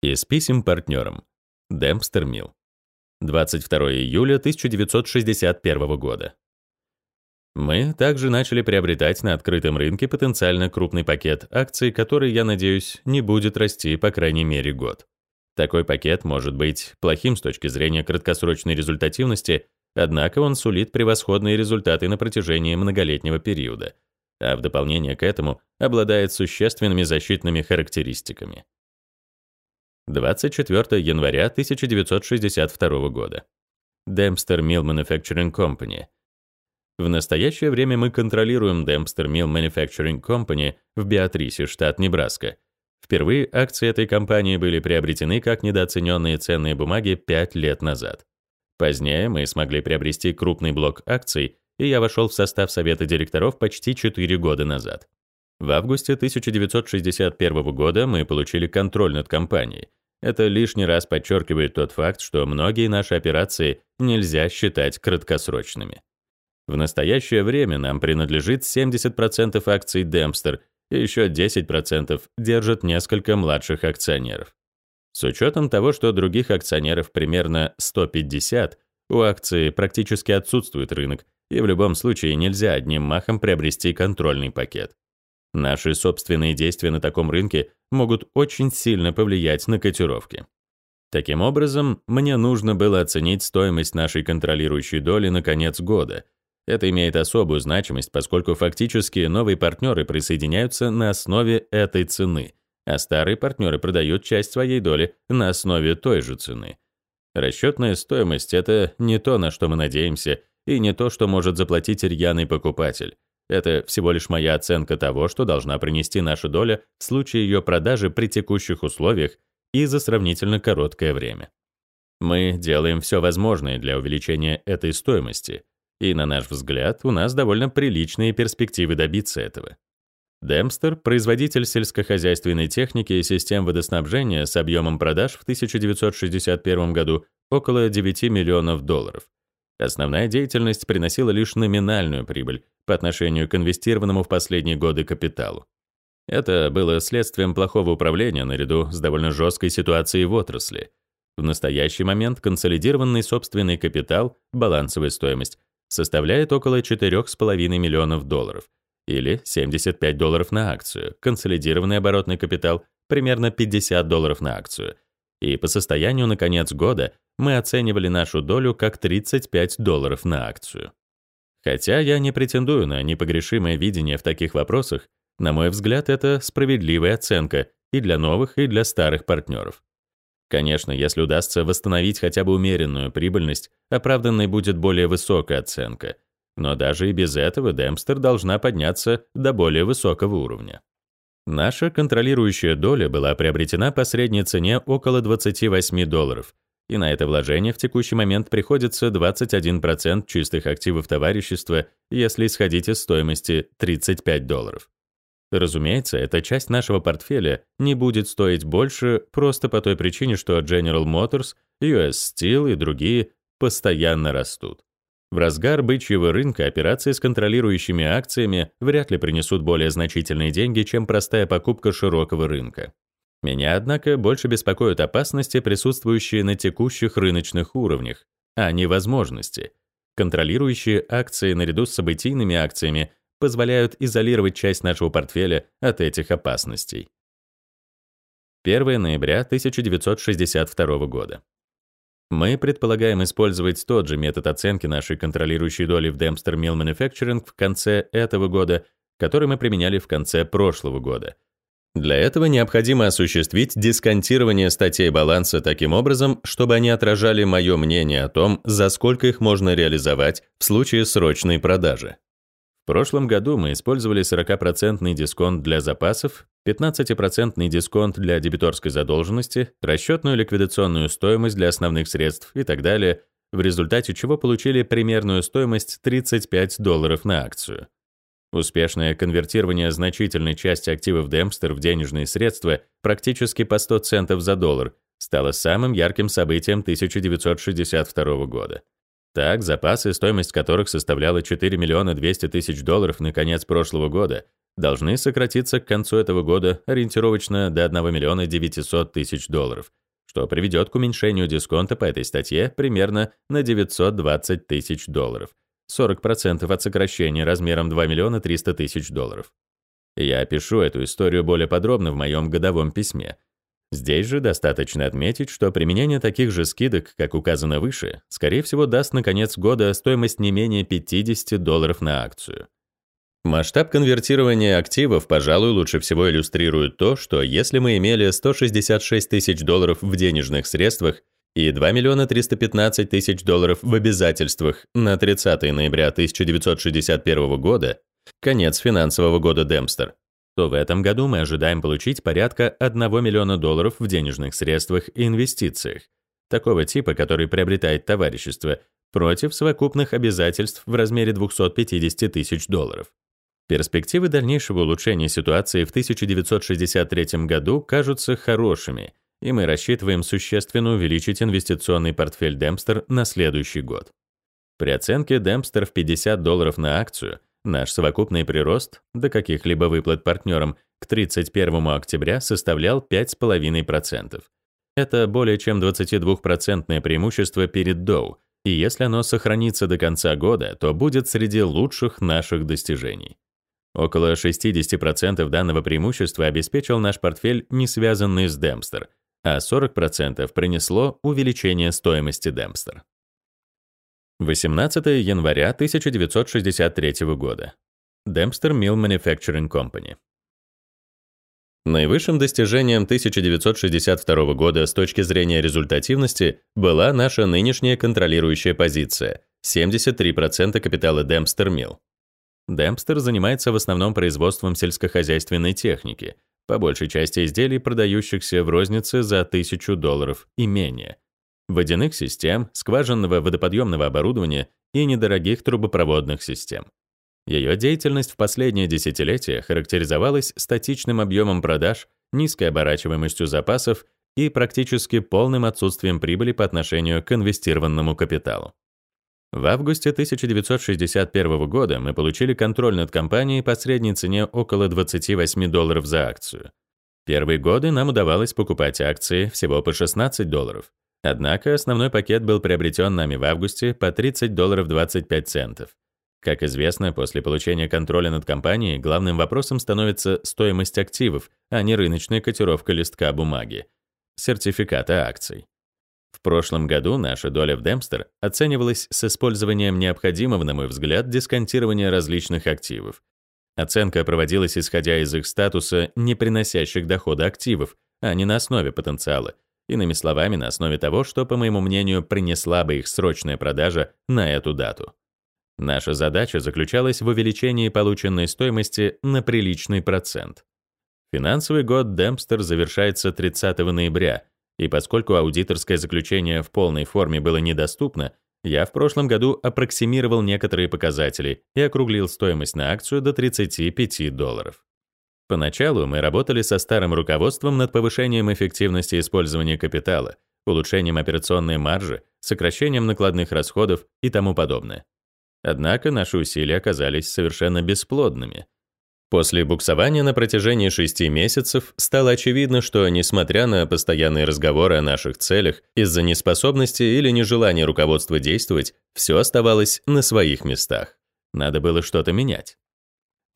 Из писем партнерам. Демпстер Милл. 22 июля 1961 года. Мы также начали приобретать на открытом рынке потенциально крупный пакет акций, который, я надеюсь, не будет расти по крайней мере год. Такой пакет может быть плохим с точки зрения краткосрочной результативности, однако он сулит превосходные результаты на протяжении многолетнего периода, а в дополнение к этому обладает существенными защитными характеристиками. 24 января 1962 года. Dempster Mill Manufacturing Company. В настоящее время мы контролируем Dempster Mill Manufacturing Company в Беатрисе, штат Небраска. Впервые акции этой компании были приобретены как недооцененные ценные бумаги 5 лет назад. Позднее мы смогли приобрести крупный блок акций, и я вошел в состав совета директоров почти 4 года назад. В августе 1961 года мы получили контроль над компанией, это лишний раз подчеркивает тот факт, что многие наши операции нельзя считать краткосрочными. В настоящее время нам принадлежит 70% акций Dempster, и еще 10% держат несколько младших акционеров. С учетом того, что других акционеров примерно 150, у акции практически отсутствует рынок, и в любом случае нельзя одним махом приобрести контрольный пакет. Наши собственные действия на таком рынке могут очень сильно повлиять на котировки. Таким образом, мне нужно было оценить стоимость нашей контролирующей доли на конец года. Это имеет особую значимость, поскольку фактически новые партнеры присоединяются на основе этой цены, а старые партнеры продают часть своей доли на основе той же цены. Расчетная стоимость — это не то, на что мы надеемся, и не то, что может заплатить рьяный покупатель. Это всего лишь моя оценка того, что должна принести наша доля в случае ее продажи при текущих условиях и за сравнительно короткое время. Мы делаем все возможное для увеличения этой стоимости, и, на наш взгляд, у нас довольно приличные перспективы добиться этого. Демпстер, производитель сельскохозяйственной техники и систем водоснабжения с объемом продаж в 1961 году около 9 миллионов долларов. Основная деятельность приносила лишь номинальную прибыль, по отношению к инвестированному в последние годы капиталу. Это было следствием плохого управления наряду с довольно жесткой ситуацией в отрасли. В настоящий момент консолидированный собственный капитал, балансовая стоимость, составляет около 4,5 миллионов долларов или 75 долларов на акцию, консолидированный оборотный капитал примерно 50 долларов на акцию. И по состоянию на конец года мы оценивали нашу долю как 35 долларов на акцию. Хотя я не претендую на непогрешимое видение в таких вопросах, на мой взгляд, это справедливая оценка и для новых, и для старых партнеров. Конечно, если удастся восстановить хотя бы умеренную прибыльность, оправданной будет более высокая оценка. Но даже и без этого Демпстер должна подняться до более высокого уровня. Наша контролирующая доля была приобретена по средней цене около 28 долларов, и на это вложение в текущий момент приходится 21% чистых активов товарищества, если исходить из стоимости 35 долларов. Разумеется, эта часть нашего портфеля не будет стоить больше просто по той причине, что General Motors, US Steel и другие постоянно растут. В разгар бычьего рынка операции с контролирующими акциями вряд ли принесут более значительные деньги, чем простая покупка широкого рынка. Меня, однако, больше беспокоят опасности, присутствующие на текущих рыночных уровнях, а не возможности. Контролирующие акции наряду с событийными акциями позволяют изолировать часть нашего портфеля от этих опасностей. 1 ноября 1962 года. Мы предполагаем использовать тот же метод оценки нашей контролирующей доли в Dempster Mill Manufacturing в конце этого года, который мы применяли в конце прошлого года — для этого необходимо осуществить дисконтирование статей баланса таким образом, чтобы они отражали мое мнение о том, за сколько их можно реализовать в случае срочной продажи. В прошлом году мы использовали 40% дисконт для запасов, 15% дисконт для дебиторской задолженности, расчетную ликвидационную стоимость для основных средств и так далее, в результате чего получили примерную стоимость 35 долларов на акцию. Успешное конвертирование значительной части активов Демпстер в денежные средства практически по 100 центов за доллар стало самым ярким событием 1962 года. Так, запасы, стоимость которых составляла 4 миллиона 200 тысяч долларов на конец прошлого года, должны сократиться к концу этого года ориентировочно до 1 миллиона 900 тысяч долларов, что приведет к уменьшению дисконта по этой статье примерно на 920 тысяч долларов, 40% от сокращения размером 2 миллиона 300 тысяч долларов. Я опишу эту историю более подробно в моем годовом письме. Здесь же достаточно отметить, что применение таких же скидок, как указано выше, скорее всего даст на конец года стоимость не менее 50 долларов на акцию. Масштаб конвертирования активов, пожалуй, лучше всего иллюстрирует то, что если мы имели 166 тысяч долларов в денежных средствах и 2 миллиона 315 тысяч долларов в обязательствах на 30 ноября 1961 года, конец финансового года Демпстер, то в этом году мы ожидаем получить порядка 1 миллиона долларов в денежных средствах и инвестициях, такого типа, который приобретает товарищество, против совокупных обязательств в размере 250 тысяч долларов. Перспективы дальнейшего улучшения ситуации в 1963 году кажутся хорошими, и мы рассчитываем существенно увеличить инвестиционный портфель Демпстер на следующий год. При оценке Демпстер в 50 долларов на акцию наш совокупный прирост до каких-либо выплат партнерам к 31 октября составлял 5,5%. Это более чем 22% преимущество перед Доу, и если оно сохранится до конца года, то будет среди лучших наших достижений. Около 60% данного преимущества обеспечил наш портфель, не связанный с Демпстер, а 40% принесло увеличение стоимости Демпстер. 18 января 1963 года. Dempster Mill Manufacturing Company. Наивысшим достижением 1962 года с точки зрения результативности была наша нынешняя контролирующая позиция – 73% капитала Dempster Mill. Демпстер занимается в основном производством сельскохозяйственной техники, по большей части изделий, продающихся в рознице за 1000 долларов и менее, водяных систем, скважинного водоподъемного оборудования и недорогих трубопроводных систем. Ее деятельность в последнее десятилетие характеризовалась статичным объемом продаж, низкой оборачиваемостью запасов и практически полным отсутствием прибыли по отношению к инвестированному капиталу. В августе 1961 года мы получили контроль над компанией по средней цене около 28 долларов за акцию. Первые годы нам удавалось покупать акции всего по 16 долларов. Однако основной пакет был приобретен нами в августе по 30 долларов 25 центов. Как известно, после получения контроля над компанией главным вопросом становится стоимость активов, а не рыночная котировка листка бумаги, сертификата акций. В прошлом году наша доля в Демпстер оценивалась с использованием необходимого, на мой взгляд, дисконтирования различных активов. Оценка проводилась исходя из их статуса не приносящих дохода активов, а не на основе потенциала, иными словами, на основе того, что, по моему мнению, принесла бы их срочная продажа на эту дату. Наша задача заключалась в увеличении полученной стоимости на приличный процент. Финансовый год Демпстер завершается 30 ноября, и поскольку аудиторское заключение в полной форме было недоступно, я в прошлом году аппроксимировал некоторые показатели и округлил стоимость на акцию до 35 долларов. Поначалу мы работали со старым руководством над повышением эффективности использования капитала, улучшением операционной маржи, сокращением накладных расходов и тому подобное. Однако наши усилия оказались совершенно бесплодными — После буксования на протяжении шести месяцев стало очевидно, что, несмотря на постоянные разговоры о наших целях, из-за неспособности или нежелания руководства действовать, все оставалось на своих местах. Надо было что-то менять.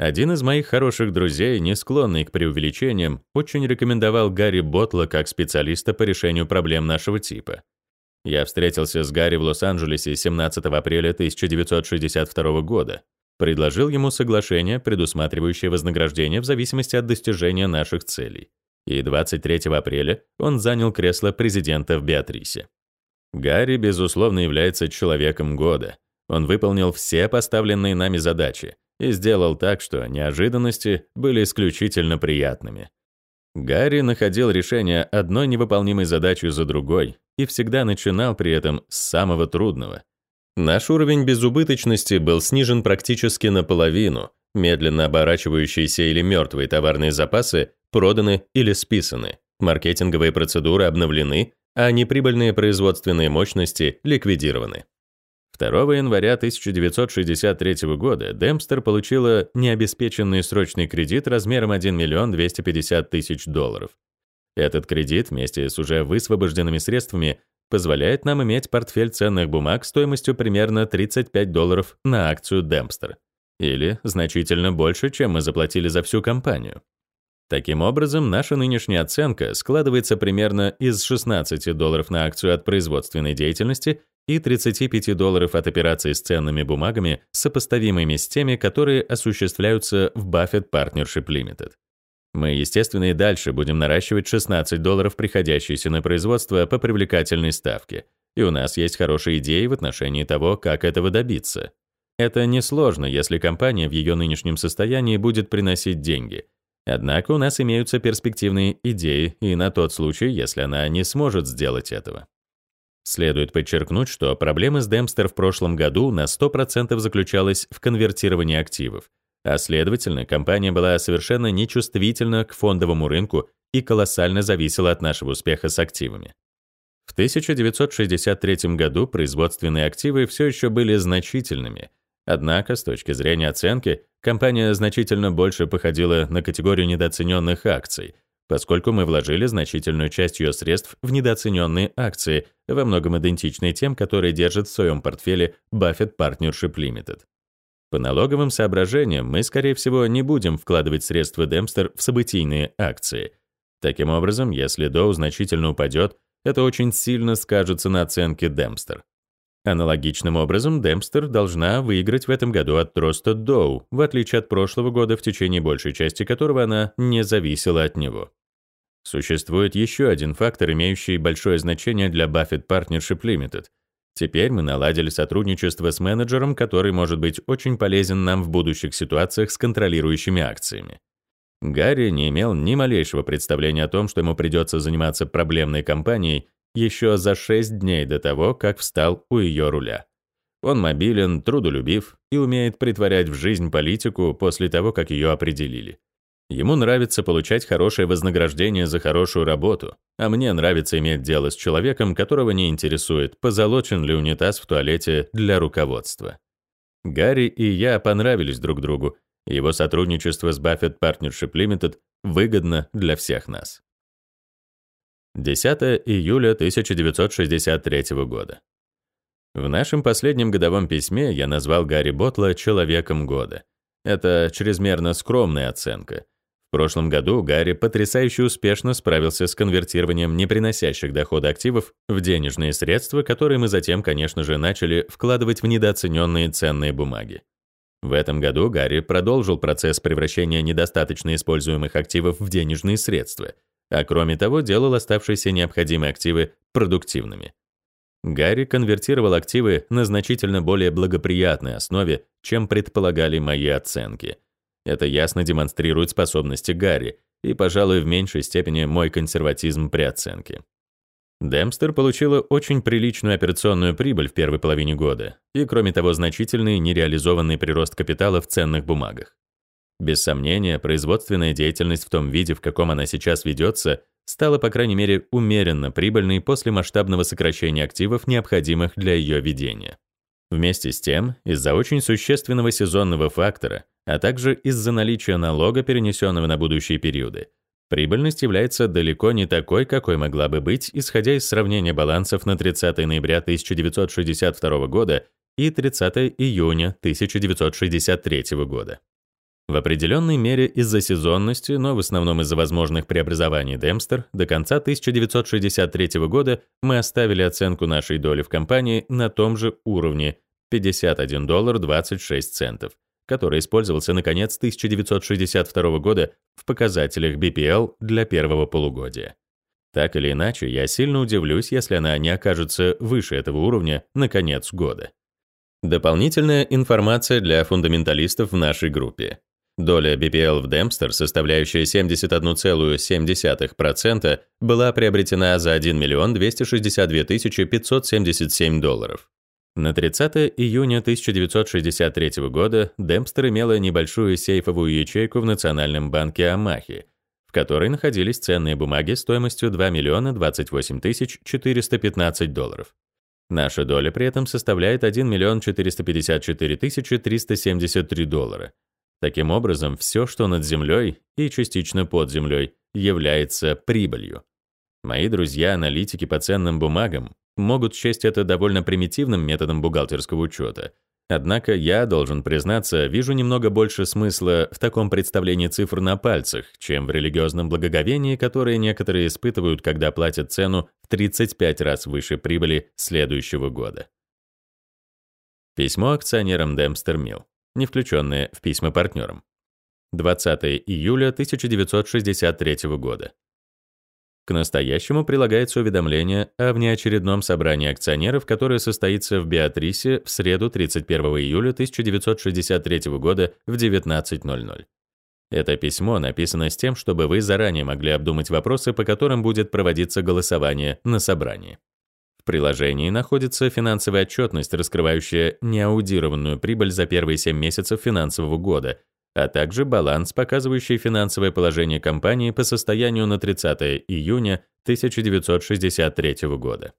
Один из моих хороших друзей, не склонный к преувеличениям, очень рекомендовал Гарри Ботла как специалиста по решению проблем нашего типа. Я встретился с Гарри в Лос-Анджелесе 17 апреля 1962 года предложил ему соглашение, предусматривающее вознаграждение в зависимости от достижения наших целей. И 23 апреля он занял кресло президента в Беатрисе. Гарри, безусловно, является человеком года. Он выполнил все поставленные нами задачи и сделал так, что неожиданности были исключительно приятными. Гарри находил решение одной невыполнимой задачи за другой и всегда начинал при этом с самого трудного. Наш уровень безубыточности был снижен практически наполовину, медленно оборачивающиеся или мертвые товарные запасы проданы или списаны, маркетинговые процедуры обновлены, а неприбыльные производственные мощности ликвидированы. 2 января 1963 года Демпстер получила необеспеченный срочный кредит размером 1 миллион 250 тысяч долларов. Этот кредит вместе с уже высвобожденными средствами позволяет нам иметь портфель ценных бумаг стоимостью примерно 35 долларов на акцию Демпстер, или значительно больше, чем мы заплатили за всю компанию. Таким образом, наша нынешняя оценка складывается примерно из 16 долларов на акцию от производственной деятельности и 35 долларов от операций с ценными бумагами, сопоставимыми с теми, которые осуществляются в Buffett Partnership Limited. Мы, естественно, и дальше будем наращивать 16 долларов, приходящиеся на производство по привлекательной ставке, и у нас есть хорошие идеи в отношении того, как этого добиться. Это несложно, если компания в ее нынешнем состоянии будет приносить деньги — Однако у нас имеются перспективные идеи и на тот случай, если она не сможет сделать этого. Следует подчеркнуть, что проблема с Демпстер в прошлом году на 100% заключалась в конвертировании активов, а следовательно, компания была совершенно нечувствительна к фондовому рынку и колоссально зависела от нашего успеха с активами. В 1963 году производственные активы все еще были значительными — Однако, с точки зрения оценки, компания значительно больше походила на категорию недооцененных акций, поскольку мы вложили значительную часть ее средств в недооцененные акции, во многом идентичные тем, которые держит в своем портфеле Buffett Partnership Limited. По налоговым соображениям мы, скорее всего, не будем вкладывать средства Демпстер в событийные акции. Таким образом, если Dow значительно упадет, это очень сильно скажется на оценке Демпстер. Аналогичным образом Демпстер должна выиграть в этом году от Троста Доу, в отличие от прошлого года, в течение большей части которого она не зависела от него. Существует еще один фактор, имеющий большое значение для Buffett Partnership Limited. Теперь мы наладили сотрудничество с менеджером, который может быть очень полезен нам в будущих ситуациях с контролирующими акциями. Гарри не имел ни малейшего представления о том, что ему придется заниматься проблемной компанией, еще за шесть дней до того, как встал у ее руля. Он мобилен, трудолюбив и умеет притворять в жизнь политику после того, как ее определили. Ему нравится получать хорошее вознаграждение за хорошую работу, а мне нравится иметь дело с человеком, которого не интересует, позолочен ли унитаз в туалете для руководства. Гарри и я понравились друг другу, и его сотрудничество с Buffett Partnership Limited выгодно для всех нас. 10 июля 1963 года. В нашем последнем годовом письме я назвал Гарри Ботла «человеком года». Это чрезмерно скромная оценка. В прошлом году Гарри потрясающе успешно справился с конвертированием неприносящих дохода активов в денежные средства, которые мы затем, конечно же, начали вкладывать в недооцененные ценные бумаги. В этом году Гарри продолжил процесс превращения недостаточно используемых активов в денежные средства — а кроме того делал оставшиеся необходимые активы продуктивными. Гарри конвертировал активы на значительно более благоприятной основе, чем предполагали мои оценки. Это ясно демонстрирует способности Гарри и, пожалуй, в меньшей степени мой консерватизм при оценке. Демпстер получила очень приличную операционную прибыль в первой половине года и, кроме того, значительный нереализованный прирост капитала в ценных бумагах. Без сомнения, производственная деятельность в том виде, в каком она сейчас ведется, стала, по крайней мере, умеренно прибыльной после масштабного сокращения активов, необходимых для ее ведения. Вместе с тем, из-за очень существенного сезонного фактора, а также из-за наличия налога, перенесенного на будущие периоды, прибыльность является далеко не такой, какой могла бы быть, исходя из сравнения балансов на 30 ноября 1962 года и 30 июня 1963 года. В определенной мере из-за сезонности, но в основном из-за возможных преобразований Демпстер, до конца 1963 года мы оставили оценку нашей доли в компании на том же уровне 51 доллар 26 центов, который использовался на конец 1962 года в показателях BPL для первого полугодия. Так или иначе, я сильно удивлюсь, если она не окажется выше этого уровня на конец года. Дополнительная информация для фундаменталистов в нашей группе. Доля BPL в Dempster, составляющая 71,7%, была приобретена за 1 миллион 262 577 долларов. На 30 июня 1963 года Демпстер имела небольшую сейфовую ячейку в Национальном банке Амахи, в которой находились ценные бумаги стоимостью 2 миллиона 28 415 долларов. Наша доля при этом составляет 1 миллион 454 тысячи 373 доллара. Таким образом, все, что над землей и частично под землей, является прибылью. Мои друзья-аналитики по ценным бумагам могут счесть это довольно примитивным методом бухгалтерского учета. Однако я, должен признаться, вижу немного больше смысла в таком представлении цифр на пальцах, чем в религиозном благоговении, которое некоторые испытывают, когда платят цену в 35 раз выше прибыли следующего года. Письмо акционерам Dempster Mill, не включенное в письма партнерам. 20 июля 1963 года. К настоящему прилагается уведомление о внеочередном собрании акционеров, которое состоится в Беатрисе в среду 31 июля 1963 года в 19.00. Это письмо написано с тем, чтобы вы заранее могли обдумать вопросы, по которым будет проводиться голосование на собрании. В приложении находится финансовая отчетность, раскрывающая неаудированную прибыль за первые 7 месяцев финансового года, а также баланс, показывающий финансовое положение компании по состоянию на 30 июня 1963 года.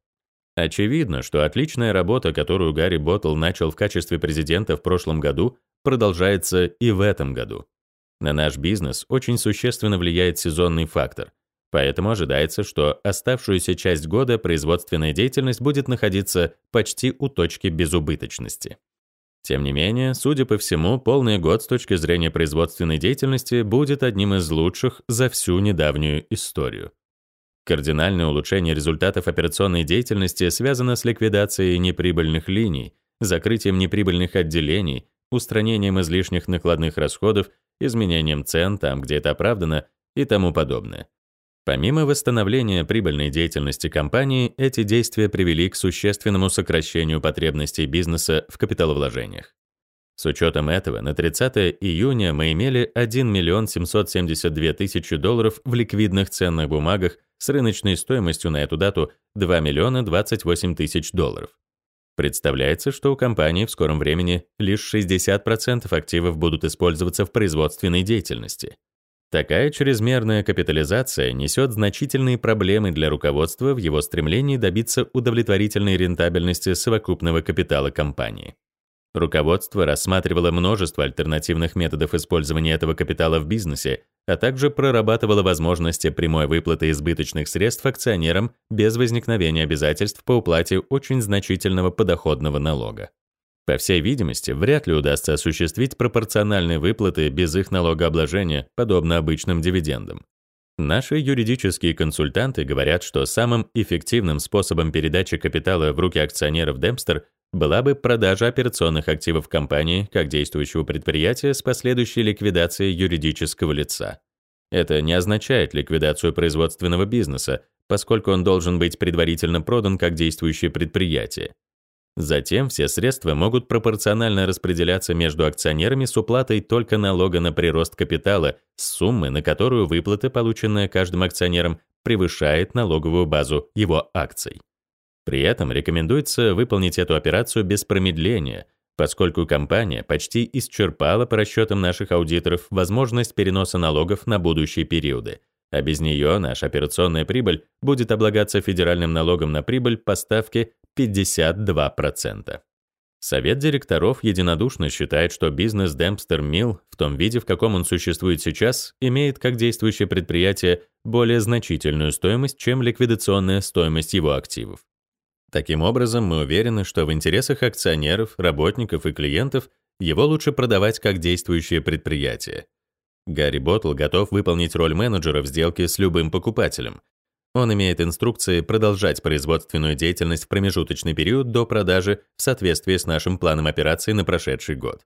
Очевидно, что отличная работа, которую Гарри Боттл начал в качестве президента в прошлом году, продолжается и в этом году. На наш бизнес очень существенно влияет сезонный фактор, поэтому ожидается, что оставшуюся часть года производственная деятельность будет находиться почти у точки безубыточности. Тем не менее, судя по всему, полный год с точки зрения производственной деятельности будет одним из лучших за всю недавнюю историю. Кардинальное улучшение результатов операционной деятельности связано с ликвидацией неприбыльных линий, закрытием неприбыльных отделений, устранением излишних накладных расходов, изменением цен там, где это оправдано и тому подобное. Помимо восстановления прибыльной деятельности компании, эти действия привели к существенному сокращению потребностей бизнеса в капиталовложениях. С учетом этого, на 30 июня мы имели 1 миллион 772 тысячи долларов в ликвидных ценных бумагах с рыночной стоимостью на эту дату 2 миллиона 28 тысяч долларов. Представляется, что у компании в скором времени лишь 60% активов будут использоваться в производственной деятельности. Такая чрезмерная капитализация несет значительные проблемы для руководства в его стремлении добиться удовлетворительной рентабельности совокупного капитала компании. Руководство рассматривало множество альтернативных методов использования этого капитала в бизнесе, а также прорабатывало возможности прямой выплаты избыточных средств акционерам без возникновения обязательств по уплате очень значительного подоходного налога. По всей видимости, вряд ли удастся осуществить пропорциональные выплаты без их налогообложения, подобно обычным дивидендам. Наши юридические консультанты говорят, что самым эффективным способом передачи капитала в руки акционеров Демпстер была бы продажа операционных активов компании как действующего предприятия с последующей ликвидацией юридического лица. Это не означает ликвидацию производственного бизнеса, поскольку он должен быть предварительно продан как действующее предприятие. Затем все средства могут пропорционально распределяться между акционерами с уплатой только налога на прирост капитала с суммы, на которую выплата, полученная каждым акционером, превышает налоговую базу его акций. При этом рекомендуется выполнить эту операцию без промедления, поскольку компания почти исчерпала по расчетам наших аудиторов возможность переноса налогов на будущие периоды, а без нее наша операционная прибыль будет облагаться федеральным налогом на прибыль по ставке 52%. Совет директоров единодушно считает, что бизнес Dempster Mill в том виде, в каком он существует сейчас, имеет как действующее предприятие более значительную стоимость, чем ликвидационная стоимость его активов. Таким образом, мы уверены, что в интересах акционеров, работников и клиентов его лучше продавать как действующее предприятие. Гарри Боттл готов выполнить роль менеджера в сделке с любым покупателем, он имеет инструкции продолжать производственную деятельность в промежуточный период до продажи в соответствии с нашим планом операций на прошедший год.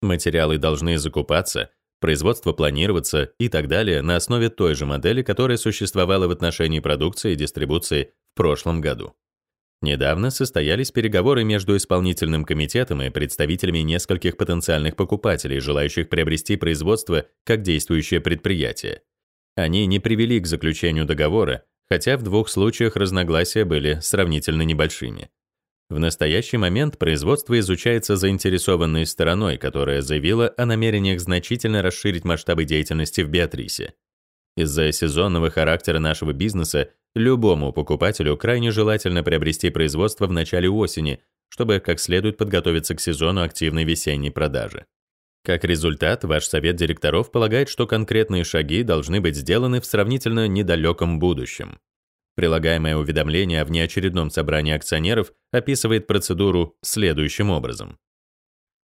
Материалы должны закупаться, производство планироваться и так далее на основе той же модели, которая существовала в отношении продукции и дистрибуции в прошлом году. Недавно состоялись переговоры между исполнительным комитетом и представителями нескольких потенциальных покупателей, желающих приобрести производство как действующее предприятие. Они не привели к заключению договора, хотя в двух случаях разногласия были сравнительно небольшими. В настоящий момент производство изучается заинтересованной стороной, которая заявила о намерениях значительно расширить масштабы деятельности в Беатрисе. Из-за сезонного характера нашего бизнеса любому покупателю крайне желательно приобрести производство в начале осени, чтобы как следует подготовиться к сезону активной весенней продажи. Как результат, ваш совет директоров полагает, что конкретные шаги должны быть сделаны в сравнительно недалеком будущем. Прилагаемое уведомление о внеочередном собрании акционеров описывает процедуру следующим образом.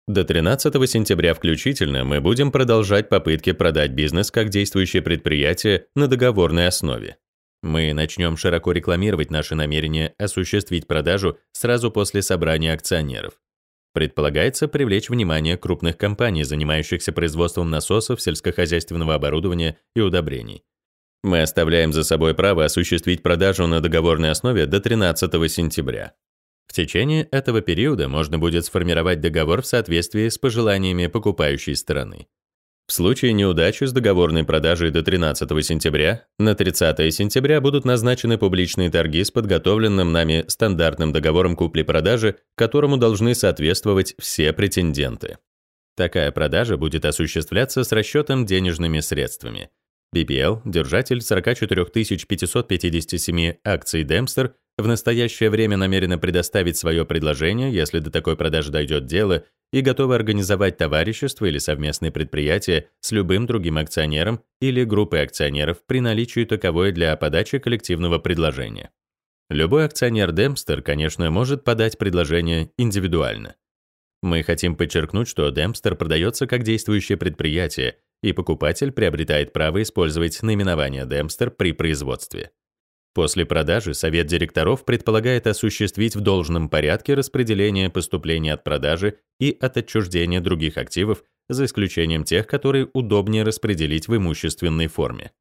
До 13 сентября включительно мы будем продолжать попытки продать бизнес как действующее предприятие на договорной основе. Мы начнем широко рекламировать наши намерения осуществить продажу сразу после собрания акционеров. Предполагается привлечь внимание крупных компаний, занимающихся производством насосов, сельскохозяйственного оборудования и удобрений. Мы оставляем за собой право осуществить продажу на договорной основе до 13 сентября. В течение этого периода можно будет сформировать договор в соответствии с пожеланиями покупающей стороны. В случае неудачи с договорной продажей до 13 сентября, на 30 сентября будут назначены публичные торги с подготовленным нами стандартным договором купли-продажи, которому должны соответствовать все претенденты. Такая продажа будет осуществляться с расчетом денежными средствами. BPL, держатель 44 557 акций Dempster, в настоящее время намерена предоставить свое предложение, если до такой продажи дойдет дело, и готова организовать товарищество или совместное предприятие с любым другим акционером или группой акционеров при наличии таковой для подачи коллективного предложения. Любой акционер Dempster, конечно, может подать предложение индивидуально. Мы хотим подчеркнуть, что Dempster продается как действующее предприятие, и покупатель приобретает право использовать наименование Dempster при производстве. После продажи совет директоров предполагает осуществить в должном порядке распределение поступлений от продажи и от отчуждения других активов, за исключением тех, которые удобнее распределить в имущественной форме.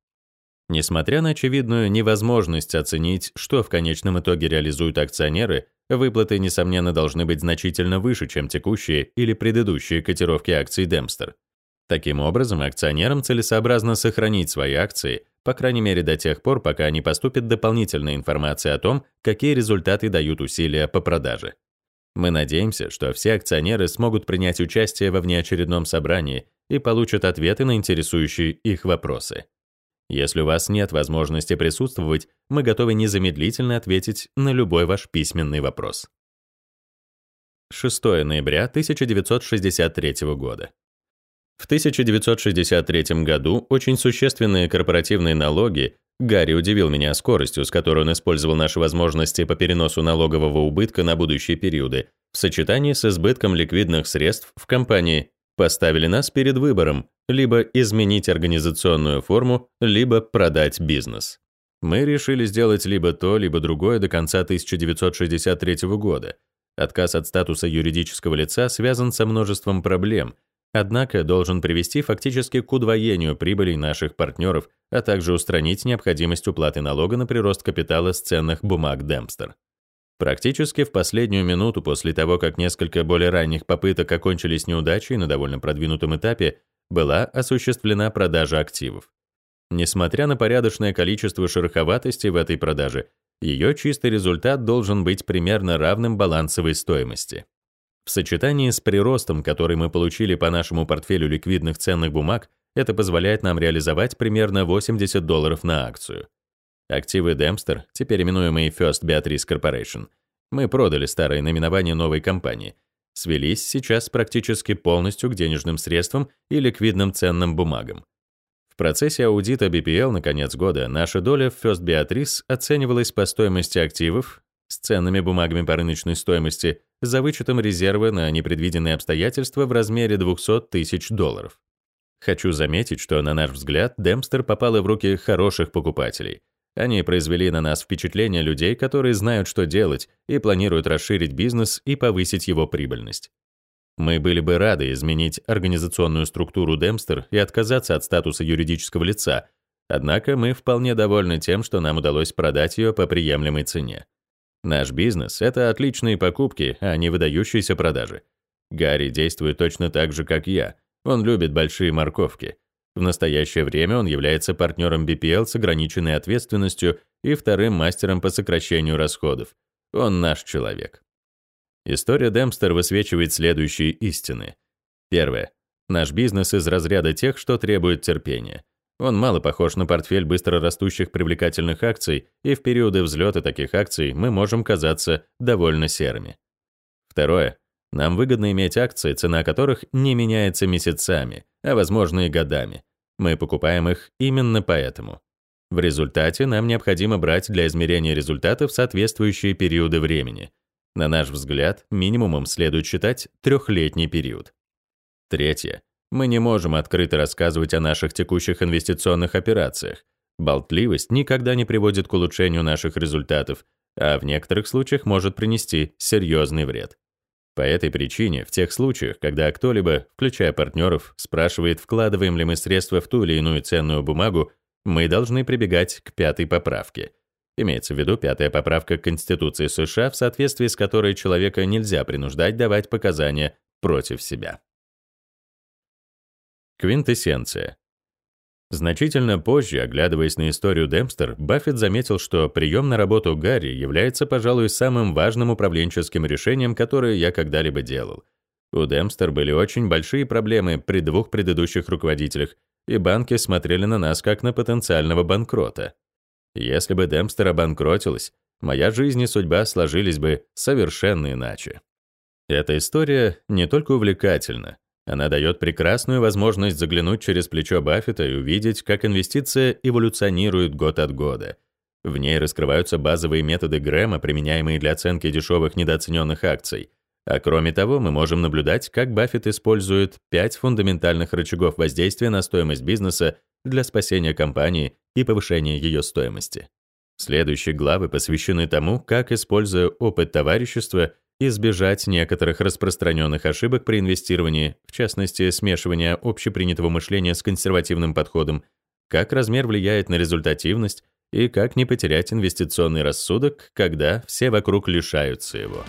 Несмотря на очевидную невозможность оценить, что в конечном итоге реализуют акционеры, выплаты, несомненно, должны быть значительно выше, чем текущие или предыдущие котировки акций Демстер. Таким образом, акционерам целесообразно сохранить свои акции, по крайней мере до тех пор, пока не поступит дополнительная информация о том, какие результаты дают усилия по продаже. Мы надеемся, что все акционеры смогут принять участие во внеочередном собрании и получат ответы на интересующие их вопросы. Если у вас нет возможности присутствовать, мы готовы незамедлительно ответить на любой ваш письменный вопрос. 6 ноября 1963 года. В 1963 году очень существенные корпоративные налоги Гарри удивил меня скоростью, с которой он использовал наши возможности по переносу налогового убытка на будущие периоды, в сочетании с избытком ликвидных средств в компании, поставили нас перед выбором либо изменить организационную форму, либо продать бизнес. Мы решили сделать либо то, либо другое до конца 1963 года. Отказ от статуса юридического лица связан со множеством проблем – однако должен привести фактически к удвоению прибылей наших партнеров, а также устранить необходимость уплаты налога на прирост капитала с ценных бумаг Демпстер. Практически в последнюю минуту после того, как несколько более ранних попыток окончились неудачей на довольно продвинутом этапе, была осуществлена продажа активов. Несмотря на порядочное количество шероховатости в этой продаже, ее чистый результат должен быть примерно равным балансовой стоимости. В сочетании с приростом, который мы получили по нашему портфелю ликвидных ценных бумаг, это позволяет нам реализовать примерно 80 долларов на акцию. Активы Dempster, теперь именуемые First Beatrice Corporation, мы продали старое наименование новой компании, свелись сейчас практически полностью к денежным средствам и ликвидным ценным бумагам. В процессе аудита BPL на конец года наша доля в First Beatrice оценивалась по стоимости активов с ценными бумагами по рыночной стоимости за вычетом резерва на непредвиденные обстоятельства в размере 200 тысяч долларов. Хочу заметить, что, на наш взгляд, Демпстер попала в руки хороших покупателей. Они произвели на нас впечатление людей, которые знают, что делать, и планируют расширить бизнес и повысить его прибыльность. Мы были бы рады изменить организационную структуру Демпстер и отказаться от статуса юридического лица, однако мы вполне довольны тем, что нам удалось продать ее по приемлемой цене. Наш бизнес — это отличные покупки, а не выдающиеся продажи. Гарри действует точно так же, как я. Он любит большие морковки. В настоящее время он является партнером BPL с ограниченной ответственностью и вторым мастером по сокращению расходов. Он наш человек. История Демпстер высвечивает следующие истины. Первое. Наш бизнес из разряда тех, что требует терпения. Он мало похож на портфель быстро растущих привлекательных акций, и в периоды взлета таких акций мы можем казаться довольно серыми. Второе. Нам выгодно иметь акции, цена которых не меняется месяцами, а возможно и годами. Мы покупаем их именно поэтому. В результате нам необходимо брать для измерения результатов соответствующие периоды времени. На наш взгляд, минимумом следует считать трехлетний период. Третье. Мы не можем открыто рассказывать о наших текущих инвестиционных операциях. Болтливость никогда не приводит к улучшению наших результатов, а в некоторых случаях может принести серьезный вред. По этой причине, в тех случаях, когда кто-либо, включая партнеров, спрашивает, вкладываем ли мы средства в ту или иную ценную бумагу, мы должны прибегать к пятой поправке. Имеется в виду пятая поправка Конституции США, в соответствии с которой человека нельзя принуждать давать показания против себя. Квинтэссенция. Значительно позже, оглядываясь на историю Демпстер, Баффет заметил, что прием на работу Гарри является, пожалуй, самым важным управленческим решением, которое я когда-либо делал. У Демпстер были очень большие проблемы при двух предыдущих руководителях, и банки смотрели на нас как на потенциального банкрота. Если бы Демпстер обанкротилась, моя жизнь и судьба сложились бы совершенно иначе. Эта история не только увлекательна, она дает прекрасную возможность заглянуть через плечо Баффета и увидеть, как инвестиция эволюционирует год от года. В ней раскрываются базовые методы Грэма, применяемые для оценки дешевых недооцененных акций, а кроме того, мы можем наблюдать, как Баффет использует пять фундаментальных рычагов воздействия на стоимость бизнеса для спасения компании и повышения ее стоимости. Следующие главы посвящены тому, как, используя опыт товарищества, избежать некоторых распространенных ошибок при инвестировании, в частности, смешивания общепринятого мышления с консервативным подходом, как размер влияет на результативность и как не потерять инвестиционный рассудок, когда все вокруг лишаются его.